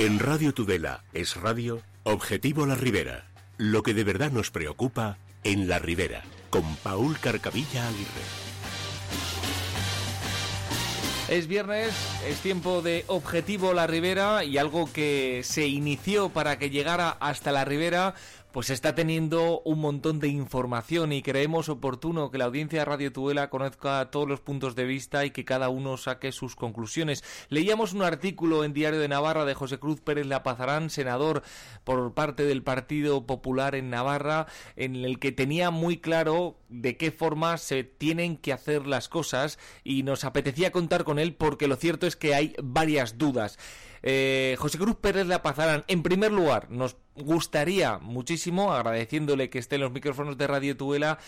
En Radio Tudela es radio Objetivo La Ribera. Lo que de verdad nos preocupa en La Ribera. Con Paul Carcavilla Aguirre. Es viernes, es tiempo de Objetivo La Ribera y algo que se inició para que llegara hasta La Ribera pues está teniendo un montón de información y creemos oportuno que la audiencia de Radio Tuela conozca todos los puntos de vista y que cada uno saque sus conclusiones. Leíamos un artículo en Diario de Navarra de José Cruz Pérez Lapazarán, senador por parte del Partido Popular en Navarra, en el que tenía muy claro de qué forma se tienen que hacer las cosas y nos apetecía contar con él porque lo cierto es que hay varias dudas. Eh, José Cruz Pérez La Pazarán, en primer lugar, nos gustaría muchísimo, agradeciéndole que esté en los micrófonos de Radio Tuela,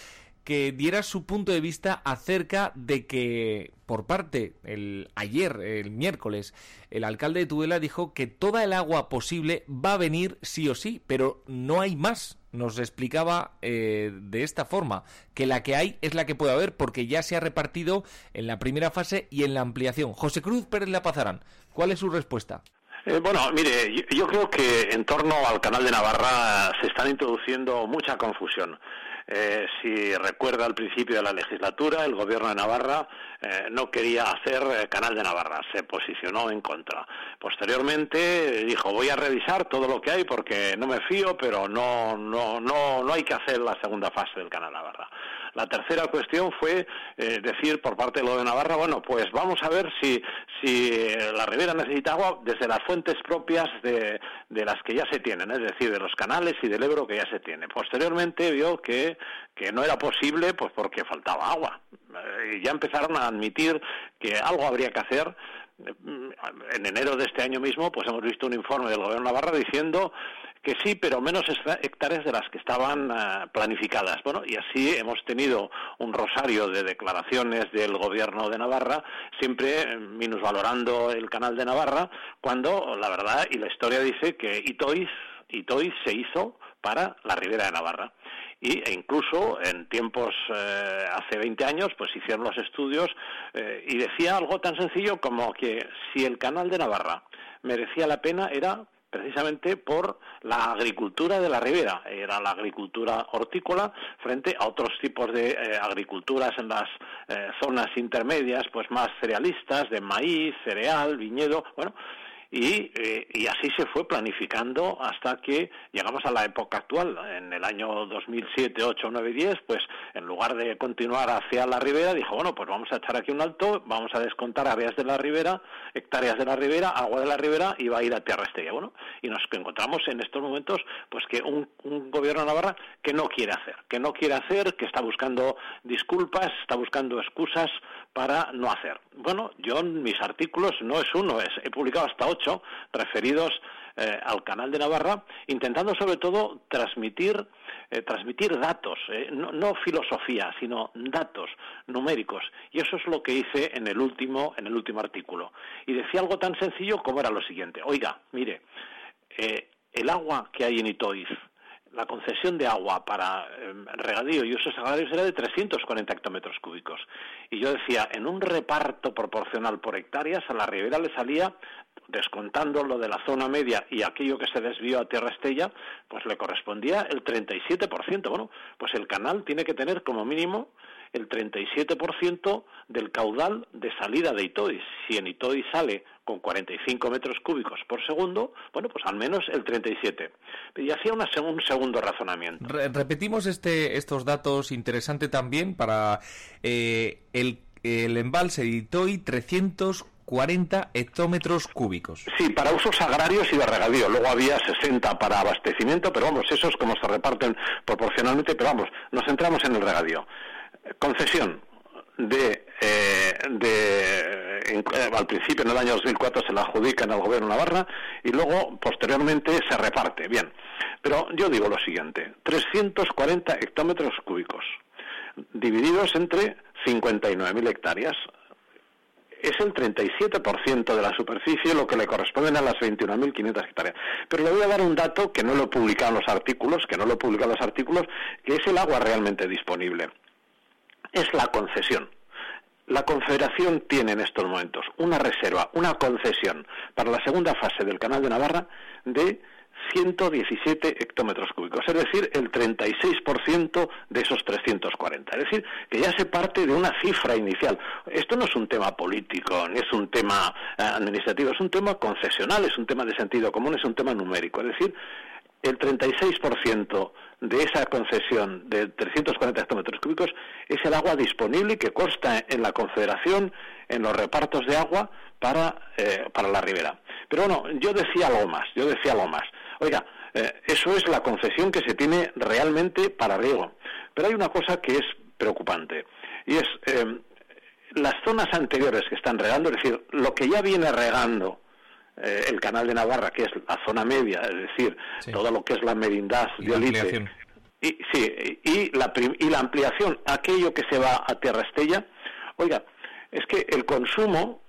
que diera su punto de vista acerca de que por parte el ayer el miércoles el alcalde de Tudela dijo que toda el agua posible va a venir sí o sí pero no hay más nos explicaba eh, de esta forma que la que hay es la que puede haber porque ya se ha repartido en la primera fase y en la ampliación José Cruz Pérez La Pazarán ¿cuál es su respuesta? Eh, bueno, mire, yo, creo que en torno al canal de Navarra se están introduciendo mucha confusión. Eh, si recuerda al principio de la legislatura, el gobierno de Navarra eh, no quería hacer eh, Canal de Navarra, se posicionó en contra. Posteriormente dijo voy a revisar todo lo que hay porque no me fío, pero no no no no hay que hacer la segunda fase del Canal Navarra. La tercera cuestión fue decir por parte de lo de Navarra, bueno, pues vamos a ver si, si la ribera necesita agua desde las fuentes propias de, las que ya se tienen, es decir, de los canales y del Ebro que ya se tiene. Posteriormente vio que no era posible pues porque faltaba agua. Eh, y ya empezaron a admitir que algo habría que hacer. En enero de este año mismo, pues hemos visto un informe del Gobierno de Navarra diciendo que sí, pero menos hectáreas de las que estaban eh, planificadas. Bueno, y así hemos tenido un rosario de declaraciones del Gobierno de Navarra, siempre minusvalorando el canal de Navarra, cuando la verdad y la historia dice que Itois, Itois se hizo para la Ribera de Navarra y, e incluso en tiempos eh, hace 20 años pues hicieron los estudios eh, y decía algo tan sencillo como que si el canal de Navarra merecía la pena era precisamente por la agricultura de la ribera, era la agricultura hortícola frente a otros tipos de eh, agriculturas en las zonas intermedias, pues más cerealistas, de maíz, cereal, viñedo, bueno, eh, y, así se fue planificando hasta que llegamos a la época actual. En el año 2007, 8, 9, 10, pues en lugar de continuar hacia la ribera, dijo, bueno, pues vamos a echar aquí un alto, vamos a descontar áreas de la ribera, hectáreas de la ribera, agua de la ribera y va a ir a Tierra Estella. Bueno, y nos encontramos en estos momentos pues que un, un gobierno Navarra que no quiere hacer, que no quiere hacer, que está buscando disculpas, está buscando excusas para no hacer. Bueno, yo en mis artículos, no es uno, es, he publicado hasta ocho referidos eh, al canal de Navarra, intentando sobre todo transmitir, eh, transmitir datos, eh, no, filosofía, sino datos numéricos. Y eso es lo que hice en el último, en el último artículo. Y decía algo tan sencillo como era lo siguiente. Oiga, mire, el agua que hay en Itoiz, la concesión de agua para regadío y usos agrarios era de 340 hectómetros cúbicos. Y yo decía, en un reparto proporcional por hectáreas, a la ribera le salía descontando lo de la zona media y aquello que se desvió a Tierra Estella, pues le correspondía el 37%. Bueno, pues el canal tiene que tener como mínimo el 37% del caudal de salida de Itois. Si en Itois sale con 45 metros cúbicos por segundo, bueno, pues al menos el 37. Y hacía una, un segundo razonamiento. repetimos este, estos datos, interesante también para eh, el, el embalse de Itoy, 300 40 hectómetros cúbicos. Sí, para usos agrarios y de regadío. Luego había 60 para abastecimiento, pero vamos, esos como se reparten proporcionalmente, pero vamos, nos centramos en el regadío. Concesión de, eh, de eh, al principio en el año 2004 se la adjudica en el gobierno Navarra y luego posteriormente se reparte. Bien, pero yo digo lo siguiente, 340 hectómetros cúbicos divididos entre 59.000 hectáreas es el 37% de la superficie lo que le corresponden a las 21.500 hectáreas. Pero le voy a dar un dato que no lo en los artículos, que no lo en los artículos, que es el agua realmente disponible. Es la concesión. la Confederación tiene en estos momentos una reserva, una concesión para la segunda fase del Canal de Navarra de 117 hectómetros cúbicos, es decir, el 36% de esos 340. Es decir, que ya se parte de una cifra inicial. Esto no es un tema político, ni es un tema eh, administrativo, es un tema concesional, es un tema de sentido común, es un tema numérico. Es decir, el 36% de esa concesión de 340 hectómetros cúbicos es el agua disponible que consta en la Confederación, en los repartos de agua para, eh, para la ribera. Pero bueno, yo decía algo más, yo decía algo más. Oiga, eh, eso es la concesión que se tiene realmente para riego. Pero hay una cosa que es preocupante y es eh, las zonas anteriores que están regando, es decir, lo que ya viene regando eh, el canal de Navarra, que es la zona media, es decir, todo lo que es la merindad de Olite. Y, sí, y la, y la ampliación, aquello que se va a Tierra Estella, oiga, es que el consumo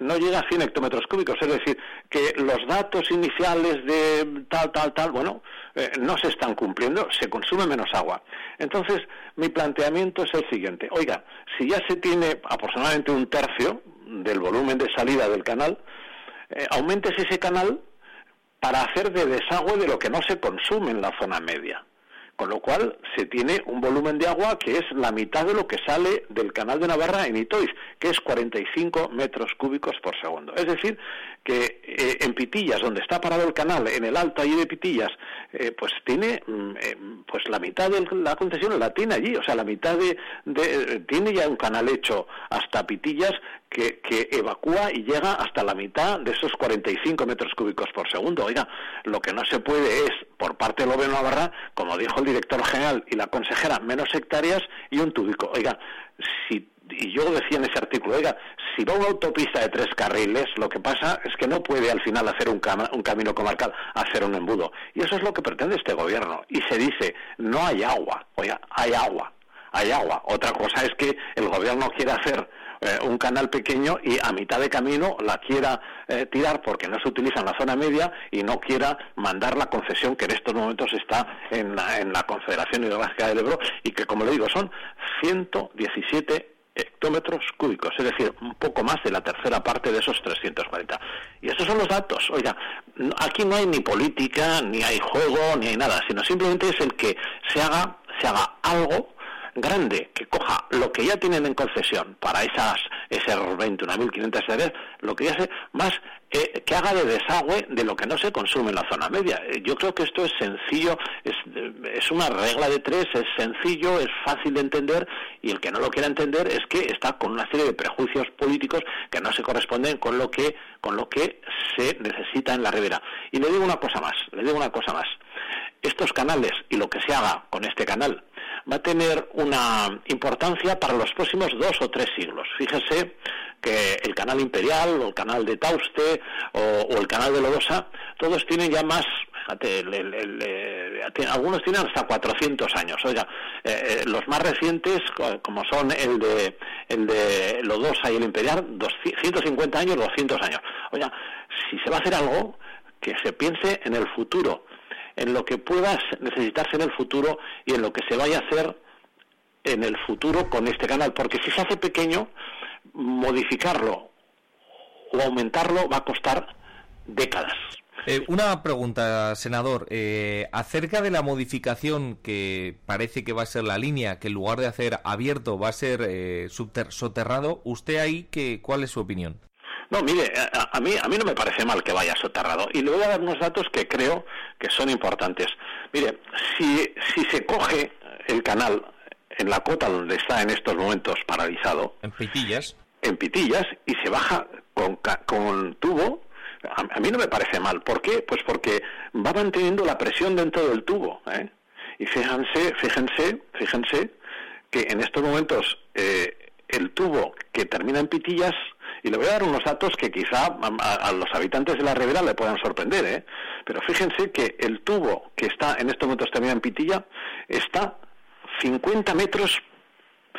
no llega a 100 hectómetros cúbicos, es decir, que los datos iniciales de tal, tal, tal, bueno, eh, no se están cumpliendo, se consume menos agua. Entonces, mi planteamiento es el siguiente, oiga, si ya se tiene aproximadamente un tercio del volumen de salida del canal, eh, aumentes ese canal para hacer de desagüe de lo que no se consume en la zona media. Con lo cual se tiene un volumen de agua que es la mitad de lo que sale del canal de Navarra en Itoiz, que es 45 metros cúbicos por segundo. Es decir, que eh, en Pitillas, donde está parado el canal, en el alto allí de Pitillas, eh, pues tiene mm, eh, pues la mitad de la concesión la tiene allí, o sea, la mitad de, tiene ya un canal hecho hasta Pitillas que, que, evacúa y llega hasta la mitad de esos 45 metros cúbicos por segundo. Oiga, lo que no se puede es, por parte del gobierno de Navarra, como dijo el director general y la consejera, menos hectáreas y un túbico. Oiga, si y yo decía en ese artículo, oiga, si va una autopista de tres carriles, lo que pasa es que no puede al final hacer un, un, camino comarcal, hacer un embudo. Y eso es lo que pretende este gobierno. Y se dice, no hay agua. Oiga, hay agua, hay agua. Otra cosa es que el gobierno quiere hacer eh, un canal pequeño y a mitad de camino la quiera eh, tirar porque no se utiliza en la zona media y no quiera mandar la concesión que en estos momentos está en la, en la Confederación Hidrográfica del Ebro y que, como le digo, son 117 hectómetros cúbicos, es decir, un poco más de la tercera parte de esos 340. Y estos son los datos. Oiga, aquí no hay ni política, ni hay juego, ni hay nada, sino simplemente es el que se haga, se haga algo grande que coja lo que ya tienen en concesión para esas esas 21.500 hectáreas, lo que ya hace más eh, que haga de desagüe de lo que no se consume en la zona media. Eh, yo creo que esto es sencillo, es, es una regla de tres, es sencillo, es fácil de entender y el que no lo quiera entender es que está con una serie de prejuicios políticos que no se corresponden con lo que con lo que se necesita en la ribera. Y le digo una cosa más, le digo una cosa más. Estos canales y lo que se haga con este canal va a tener una importancia para los próximos dos o tres siglos. Fíjese que el canal Imperial o el canal de Tauste o, el canal de Lodosa, todos tienen ya más, fíjate, algunos tienen hasta 400 años. Oiga, eh, eh, los más recientes, como son el de, el de Lodosa y el Imperial, 150 años, 200 años. Oiga, si se va a hacer algo, que se piense en el futuro en lo que pueda necesitarse en el futuro y en lo que se vaya a hacer en el futuro con este canal, porque si se hace pequeño, modificarlo o aumentarlo va a costar décadas. Eh, una pregunta, senador. Eh, acerca de la modificación que parece que va a ser la línea, que en lugar de hacer abierto va a ser eh, soterrado, ¿usted ahí que, cuál es su opinión? No, mire, a, mí, a mí no me parece mal que vaya soterrado. Y le voy a dar unos datos que creo que son importantes. Mire, si, si se coge el canal en la cota donde está en estos momentos paralizado. En pitillas. En pitillas y se baja con, con tubo, a, mí no me parece mal. ¿Por qué? Pues porque va manteniendo la presión dentro del tubo. ¿eh? Y fíjense, fíjense, fíjense que en estos momentos eh, el tubo que termina en pitillas y le voy a dar unos datos que quizá a, los habitantes de la ribera le puedan sorprender, ¿eh? Pero fíjense que el tubo que está en estos momentos también en Pitilla está 50 metros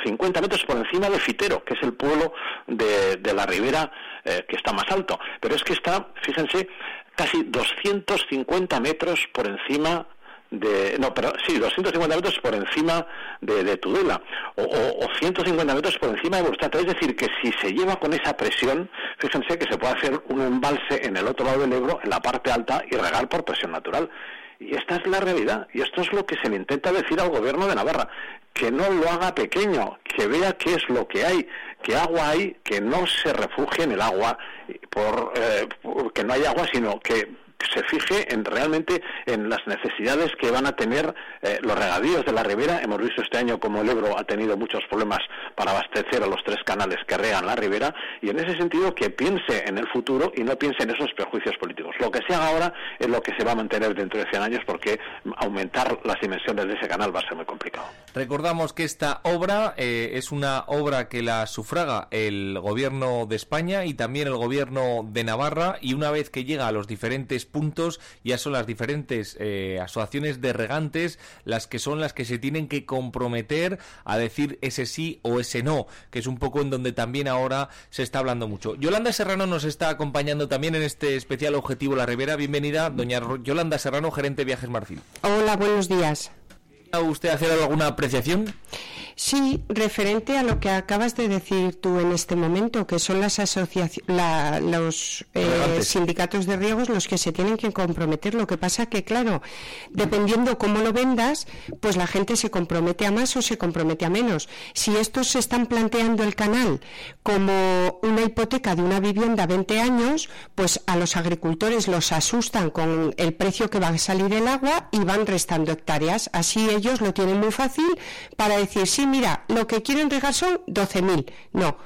50 metros por encima de Fitero, que es el pueblo de, la ribera eh, que está más alto. Pero es que está, fíjense, casi 250 metros por encima de, no, pero sí, 250 metros por encima de, Tudela o, o, 150 metros por encima de Burstata. Es decir, que si se lleva con esa presión, fíjense que se puede hacer un embalse en el otro lado del Ebro, en la parte alta, y regar por presión natural. Y esta es la realidad, y esto es lo que se le intenta decir al gobierno de Navarra, que no lo haga pequeño, que vea qué es lo que hay, que agua hay, que no se refugie en el agua, por, eh, que no hay agua, sino que se fije en realmente en las necesidades que van a tener eh, los regadíos de la ribera. Hemos visto este año como el Ebro ha tenido muchos problemas para abastecer a los tres canales que regan la ribera y en ese sentido que piense en el futuro y no piense en esos prejuicios políticos. Lo que se haga ahora es lo que se va a mantener dentro de 100 años porque aumentar las dimensiones de ese canal va a ser muy complicado. Recordamos que esta obra eh, es una obra que la sufraga el gobierno de España y también el gobierno de Navarra y una vez que llega a los diferentes puntos, ya son las diferentes eh, asociaciones de regantes las que son las que se tienen que comprometer a decir ese sí o ese no, que es un poco en donde también ahora se está hablando mucho. Yolanda Serrano nos está acompañando también en este especial Objetivo La Ribera. Bienvenida, doña Yolanda Serrano, gerente de Viajes Marfil. Hola, buenos días. ¿A usted hacer alguna apreciación? Sí, referente a lo que acabas de decir tú en este momento, que son las asociaciones, los eh, sindicatos de riegos los que se tienen que comprometer. Lo que pasa que, claro, dependiendo cómo lo vendas, pues la gente se compromete a más o se compromete a menos. Si estos se están planteando el canal como una hipoteca de una vivienda a 20 años, pues a los agricultores los asustan con el precio que va a salir el agua y van restando hectáreas. Así ellos lo tienen muy fácil para decir, sí, mira, lo que quieren regar son 12.000. No,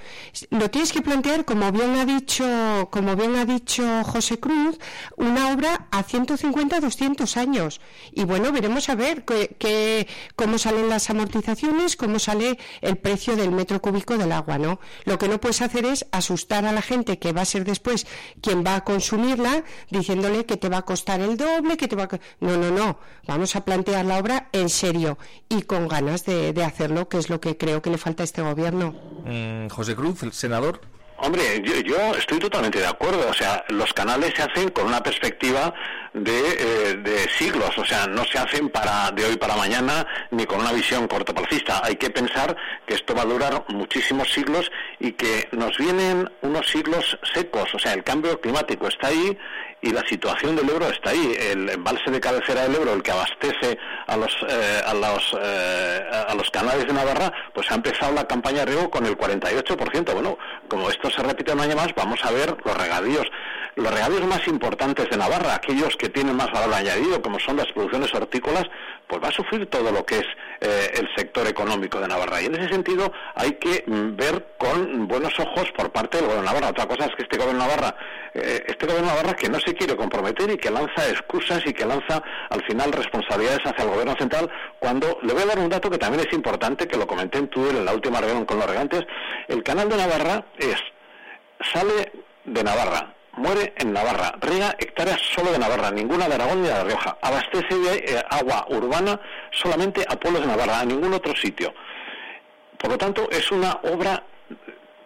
lo tienes que plantear, como bien ha dicho, como bien ha dicho José Cruz, una obra a 150, 200 años. Y bueno, veremos a ver que, cómo salen las amortizaciones, cómo sale el precio del metro cúbico del agua, ¿no? Lo que no puedes hacer es asustar a la gente que va a ser después quien va a consumirla, diciéndole que te va a costar el doble, que te va a... No, no, no. Vamos a plantear la obra en serio y con ganas de, de hacerlo que es lo que creo que le falta a este gobierno. Mm, José Cruz, el senador. Hombre, yo, estoy totalmente de acuerdo. O sea, los canales se hacen con una perspectiva de, eh, de, siglos. O sea, no se hacen para de hoy para mañana ni con una visión cortoplacista. Hay que pensar que esto va a durar muchísimos siglos y que nos vienen unos siglos secos. O sea, el cambio climático está ahí y la situación del Ebro está ahí. El embalse de cabecera del Ebro, el que abastece a los eh, a los eh, a los canales de Navarra, pues ha empezado la campaña de riego con el 48%. Bueno, como esto se repite un año más, vamos a ver los regadíos. Los regadíos más importantes de Navarra, aquellos que tienen más valor añadido, como son las producciones hortícolas, pues va a sufrir todo lo que es eh, el sector económico de Navarra. Y en ese sentido hay que mm, ver con buenos ojos por parte del gobierno de Navarra. Otra cosa es que este gobierno de Navarra, este gobierno de Navarra que no se quiere comprometer y que lanza excusas y que lanza al final responsabilidades hacia el gobierno central cuando le voy a dar un dato que también es importante, que lo comenté en Twitter en la última reunión con los regantes, el canal de Navarra es, sale de Navarra, muere en Navarra, riega hectáreas solo de Navarra, ninguna de Aragón ni de La Rioja, abastece de eh, agua urbana solamente a pueblos de Navarra, a ningún otro sitio. Por lo tanto, es una obra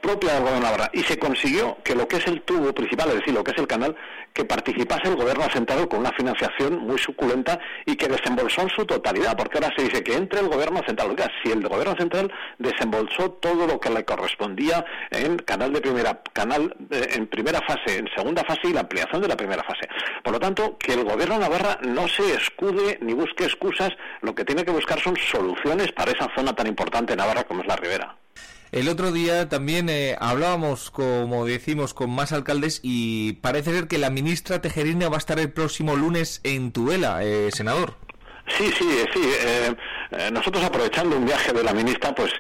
propia gobierno Navarra y se consiguió que lo que es el tubo principal, es decir, lo que es el canal, que participase el gobierno central con una financiación muy suculenta y que desembolsó en su totalidad, porque ahora se dice que entre el gobierno central, oiga, si el gobierno central desembolsó todo lo que le correspondía en canal de primera, canal eh, en primera fase, en segunda fase y la ampliación de la primera fase. Por lo tanto, que el gobierno Navarra no se escude ni busque excusas, lo que tiene que buscar son soluciones para esa zona tan importante de Navarra como es la Ribera. El otro día también eh, hablábamos, como decimos, con más alcaldes y parece ser que la ministra Tejerina va a estar el próximo lunes en Tuela, eh, senador. Sí, sí, sí. Eh, nosotros aprovechando un viaje de la ministra, pues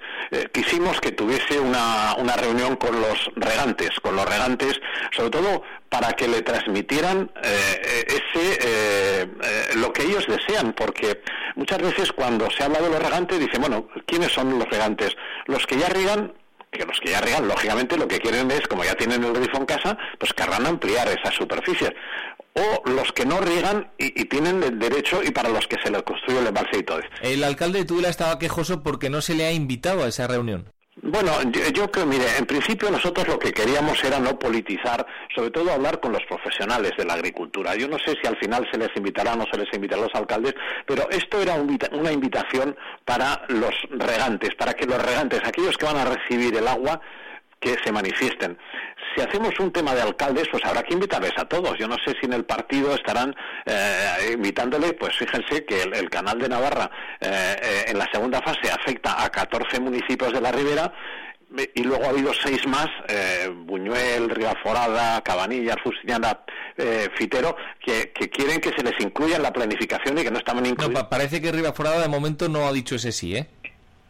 quisimos que tuviese una, una reunión con los regantes, con los regantes, sobre todo para que le transmitieran ese lo que ellos desean, porque muchas veces cuando se habla de los regantes dicen, bueno, ¿quiénes son los regantes? Los que ya riegan que los que ya riegan, lógicamente, lo que quieren es, como ya tienen el grifo en casa, pues querrán ampliar esas superficies. O los que no riegan y, tienen el derecho y para los que se les construye el embalse y todo. El alcalde de Tudela estaba quejoso porque no se le ha invitado a esa reunión. Bueno, yo, creo, mire, en principio nosotros lo que queríamos era no politizar, sobre todo hablar con los profesionales de la agricultura. Yo no sé si al final se les invitará o no se les invitará a los alcaldes, pero esto era una invitación para los regantes, para que los regantes, aquellos que van a recibir el agua, que se manifiesten. Si hacemos un tema de alcaldes, pues habrá que invitarles a todos. Yo no sé si en el partido estarán eh, invitándole, pues fíjense que el, canal de Navarra eh, eh, en la segunda fase afecta a 14 municipios de la Ribera y luego ha habido seis más, eh, Buñuel, Ribaforada, Cabanilla, Fusiñana, Fitero, que, quieren que se les incluya en la planificación y que no estaban incluidos. No, parece que Ribaforada de momento no ha dicho ese sí, ¿eh?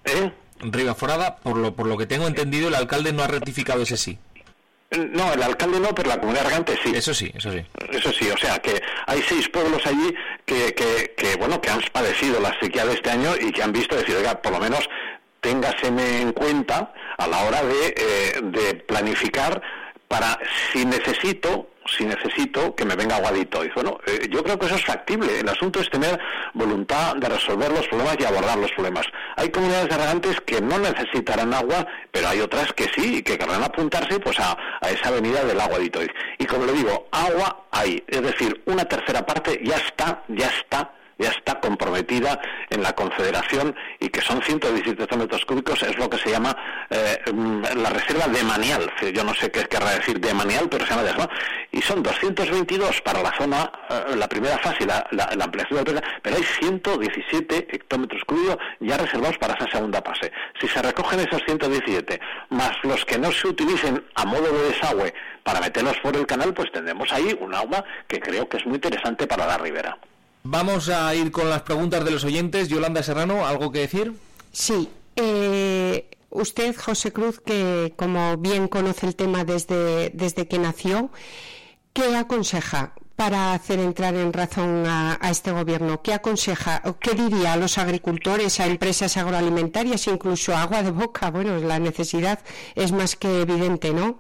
¿Eh? Ribaforada, por lo, por lo que tengo entendido, el alcalde no ha ratificado ese sí. No, el alcalde no, pero la comunidad regante sí. Eso sí, eso sí. Eso sí, o sea que hay seis pueblos allí que, que, bueno, que han padecido la sequía de este año y que han visto decir, oiga, por lo menos téngaseme en cuenta a la hora de, eh, de planificar para si necesito si necesito que me venga aguadito. Y bueno, eh, yo creo que eso es factible. El asunto es tener voluntad de resolver los problemas y abordar los problemas. Hay comunidades de regantes que no necesitarán agua, pero hay otras que sí y que querrán apuntarse pues a, esa avenida del aguadito. Y como le digo, agua hay. Es decir, una tercera parte ya está, ya está ya está comprometida en la Confederación y que son 117 hectómetros cúbicos, es lo que se llama eh, mm, la reserva de Manial. Yo no sé qué querrá decir de Manial, pero se llama de eso. Y son 222 para la zona, eh, la primera fase, la, la ampliación de la pero hay 117 hectómetros cúbicos ya reservados para esa segunda fase. Si se recogen esos 117, más los que no se utilicen a modo de desagüe para meterlos por el canal, pues tendremos ahí un agua que creo que es muy interesante para la ribera. Vamos a ir con las preguntas de los oyentes. Yolanda Serrano, ¿algo que decir? Sí. Eh, usted, José Cruz, que como bien conoce el tema desde, desde que nació, ¿qué aconseja para hacer entrar en razón a, este gobierno? ¿Qué aconseja? ¿Qué diría a los agricultores, a empresas agroalimentarias, incluso agua de boca? Bueno, la necesidad es más que evidente, ¿no?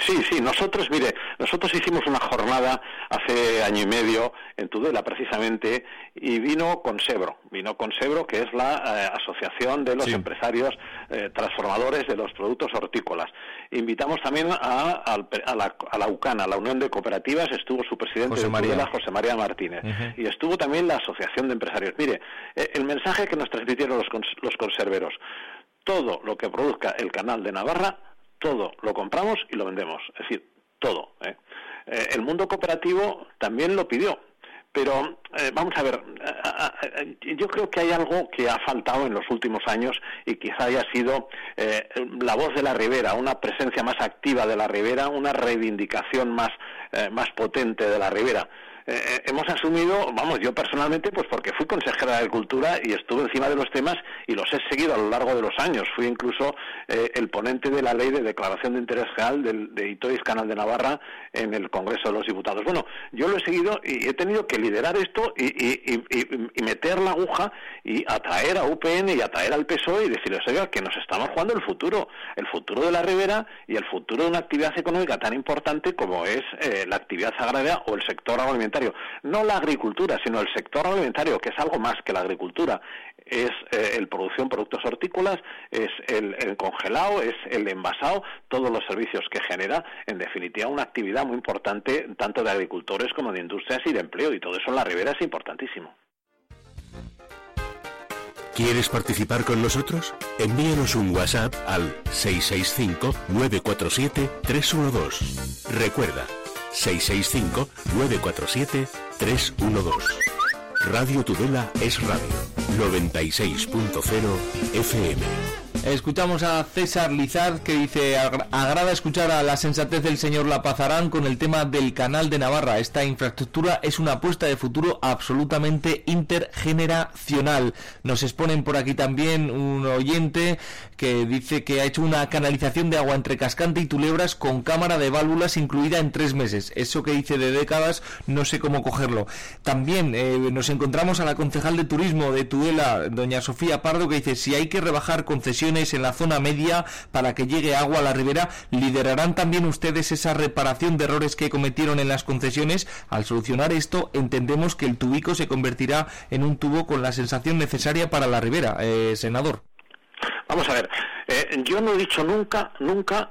Sí, sí, nosotros, mire, nosotros hicimos una jornada hace año y medio en Tudela precisamente y vino Consebro, vino Consebro que es la eh, asociación de los empresarios eh, transformadores de los productos hortícolas. Invitamos también a, la, a, la, UCANA, la Unión de Cooperativas, estuvo su presidente José María, José María Martínez, y estuvo también la Asociación de Empresarios. Mire, eh, el mensaje que nos transmitieron los, los conserveros, todo lo que produzca el canal de Navarra todo lo compramos y lo vendemos, es decir, todo. ¿eh? Eh, el mundo cooperativo también lo pidió, pero eh, vamos a ver, yo creo que hay algo que ha faltado en los últimos años y quizá haya sido la voz de la Ribera, una presencia más activa de la Ribera, una reivindicación más, más potente de la Ribera. Eh, eh, hemos asumido, vamos, yo personalmente, pues porque fui consejera de Agricultura y estuve encima de los temas y los he seguido a lo largo de los años. Fui incluso eh, el ponente de la ley de declaración de interés general del, de Itois Canal de Navarra en el Congreso de los Diputados. Bueno, yo lo he seguido y he tenido que liderar esto y, meter la aguja y atraer a UPN y atraer al PSOE y decirles, oiga, que nos estamos jugando el futuro, el futuro de la ribera y el futuro de una actividad económica tan importante como es la actividad agraria o el sector agroalimentario no la agricultura, sino el sector alimentario, que es algo más que la agricultura. Es eh, el producción productos hortícolas, es el, congelado, es el envasado, todos los servicios que genera, en definitiva, una actividad muy importante tanto de agricultores como de industrias y de empleo, y todo eso en la ribera es importantísimo. ¿Quieres participar con nosotros? Envíanos un WhatsApp al 665-947-312. Recuerda, 665-947-312. Radio Tudela es radio 96.0 FM. Escuchamos a César Lizard que dice, agrada escuchar a la sensatez del señor La Pazarán con el tema del canal de Navarra. Esta infraestructura es una apuesta de futuro absolutamente intergeneracional. Nos exponen por aquí también un oyente que dice que ha hecho una canalización de agua entre Cascante y Tulebras con cámara de válvulas incluida en tres meses. Eso que dice de décadas, no sé cómo cogerlo. También eh, nos encontramos a la concejal de turismo de Tudela, doña Sofía Pardo, que dice, si hay que rebajar concesiones en la zona media para que llegue agua a la ribera. ¿Liderarán también ustedes esa reparación de errores que cometieron en las concesiones? Al solucionar esto, entendemos que el tubico se convertirá en un tubo con la sensación necesaria para la ribera, eh, senador. Vamos a ver, eh, yo no he dicho nunca, nunca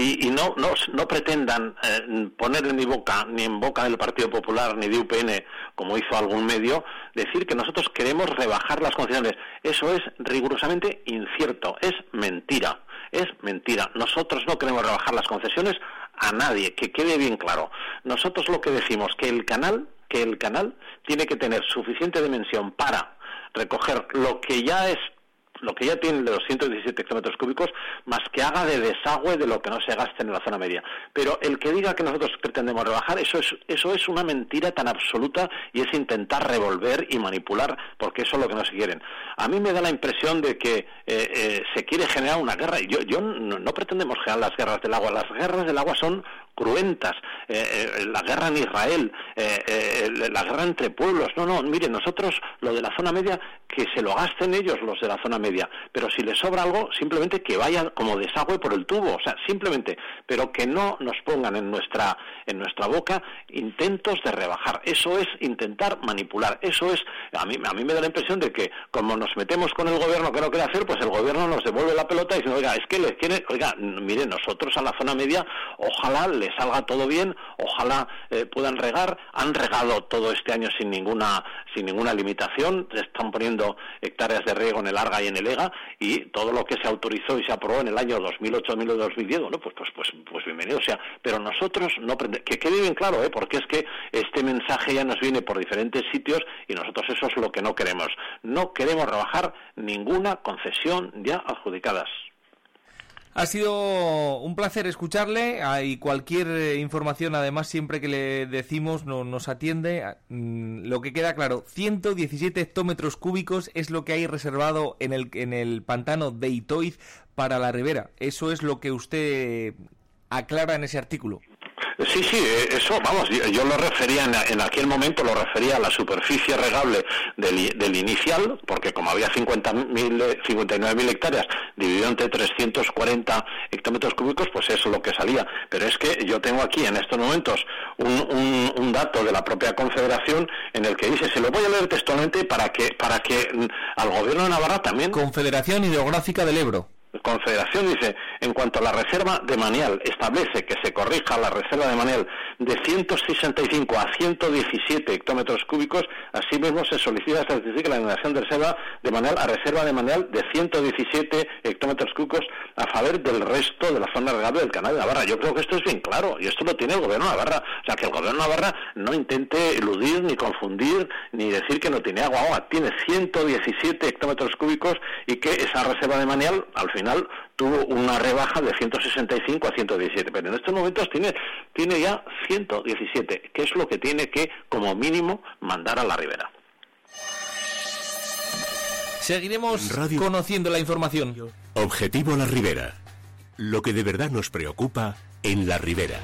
y, no, no, no pretendan eh, poner en mi boca, ni en boca del Partido Popular, ni de UPN, como hizo algún medio, decir que nosotros queremos rebajar las concesiones. Eso es rigurosamente incierto, es mentira, es mentira. Nosotros no queremos rebajar las concesiones a nadie, que quede bien claro. Nosotros lo que decimos que el canal, que el canal tiene que tener suficiente dimensión para recoger lo que ya es lo que ya tiene de los 117 kilómetros cúbicos, más que haga de desagüe de lo que no se gaste en la zona media. Pero el que diga que nosotros pretendemos rebajar, eso es, eso es una mentira tan absoluta y es intentar revolver y manipular, porque eso es lo que no se quieren. A mí me da la impresión de que eh, eh, se quiere generar una guerra, y yo, yo no, no pretendemos generar las guerras del agua, las guerras del agua son cruentas, eh, la guerra en Israel, la guerra entre pueblos. No, no, miren, nosotros lo de la zona media, que se lo gasten ellos los de la zona media pero si le sobra algo, simplemente que vaya como desagüe por el tubo, o sea, simplemente, pero que no nos pongan en nuestra, en nuestra boca intentos de rebajar. Eso es intentar manipular. Eso es, a mí, a mí me da la impresión de que como nos metemos con el gobierno que no quiere hacer, pues el gobierno nos devuelve la pelota y dice, oiga, es que les quiere, oiga, mire, nosotros a la zona media, ojalá salga todo bien, ojalá eh, puedan regar, han regado todo este año sin ninguna, sin ninguna limitación, están poniendo hectáreas de riego en el Arga y en el EGA y todo lo que se autorizó y se aprobó en el año 2008, 2010, bueno, pues, pues, pues, pues bienvenido sea. Pero nosotros no que quede bien claro, ¿eh? porque es que este mensaje ya nos viene por diferentes sitios y nosotros eso es lo que no queremos. No queremos rebajar ninguna concesión ya adjudicadas. Ha sido un placer escucharle y cualquier eh, información, además, siempre que le decimos no, nos atiende. Mm, lo que queda claro, 117 hectómetros cúbicos es lo que hay reservado en el, en el pantano de Itoiz para la ribera. Eso es lo que usted aclara en ese artículo. Sí, sí, eh, eso, vamos, yo, lo refería en, aquel momento, lo refería a la superficie regable del, inicial, porque como había 59.000 hectáreas dividido entre 340 hectómetros cúbicos, pues eso es lo que salía. Pero es que yo tengo aquí en estos momentos un, un, dato de la propia Confederación en el que dice, se lo voy a leer textualmente para que, para que mm, al gobierno de Navarra también... Confederación Hidrográfica del Ebro. Confederación dice, en cuanto a la reserva de Manial, establece que se corrija la reserva de Manial de 165 a 117 hectómetros cúbicos, asimismo se solicita la denominación de reserva de Manial a reserva de Manial de 117 hectómetros cúbicos a favor del resto de la zona regable del canal de Navarra. Yo creo que esto es bien claro y esto lo tiene el gobierno de Navarra. O sea, que el gobierno de Navarra no intente eludir ni confundir ni decir que no tiene agua. Agua tiene 117 hectómetros cúbicos y que esa reserva de Manial al final tuvo una rebaja de 165 a 117, pero en estos momentos tiene, tiene ya 117, que es lo que tiene que, como mínimo, mandar a la ribera. Seguiremos conociendo la información. Objetivo La Ribera. Lo que de verdad nos preocupa en La Ribera.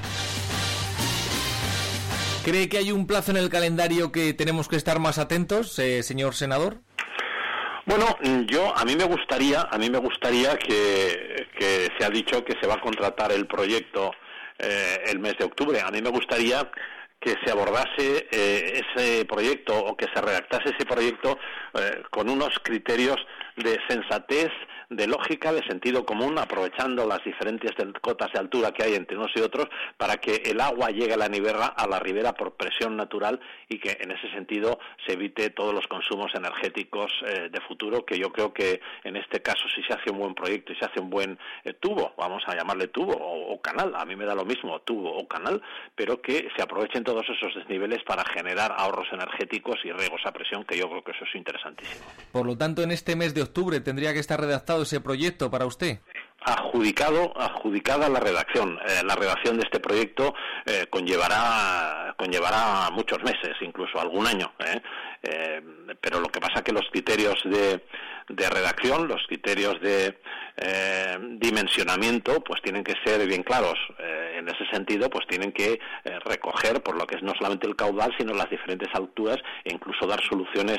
¿Cree que hay un plazo en el calendario que tenemos que estar más atentos, eh, señor senador? Bueno, yo a mí me gustaría, a mí me gustaría que, se ha dicho que se va a contratar el proyecto eh, el mes de octubre. A mí me gustaría que se abordase eh, ese proyecto o que se redactase ese proyecto eh, con unos criterios de sensatez, de lógica, de sentido común, aprovechando las diferentes cotas de altura que hay entre unos y otros, para que el agua llegue a la, nivera, a la ribera por presión natural y que en ese sentido se evite todos los consumos energéticos eh, de futuro, que yo creo que en este caso si se hace un buen proyecto y se hace un buen eh, tubo, vamos a llamarle tubo o, canal, a mí me da lo mismo tubo o canal, pero que se aprovechen todos esos desniveles para generar ahorros energéticos y riegos a presión, que yo creo que eso es interesantísimo. Por lo tanto, en este mes de octubre tendría que estar redactado ese proyecto para usted? adjudicado adjudicada la redacción eh, la redacción de este proyecto eh, conllevará conllevará muchos meses incluso algún año ¿eh? pero lo que pasa es que los criterios de, de redacción los criterios de dimensionamiento pues tienen que ser bien claros en ese sentido pues tienen que recoger por lo que es no solamente el caudal sino las diferentes alturas e incluso dar soluciones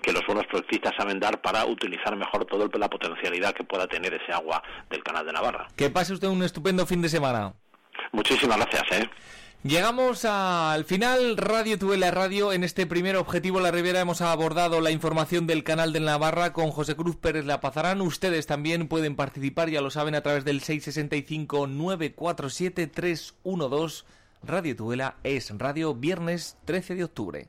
que los buenos proyectistas saben dar para utilizar mejor toda la potencialidad que pueda tener ese agua del Canal de Navarra. Que pase usted un estupendo fin de semana. Muchísimas gracias. ¿eh? Llegamos al final, Radio Tuela Radio. En este primer objetivo La Ribera hemos abordado la información del canal de Navarra con José Cruz Pérez La Pazarán. Ustedes también pueden participar, ya lo saben, a través del 665-947-312. Radio Tuela es radio viernes 13 de octubre.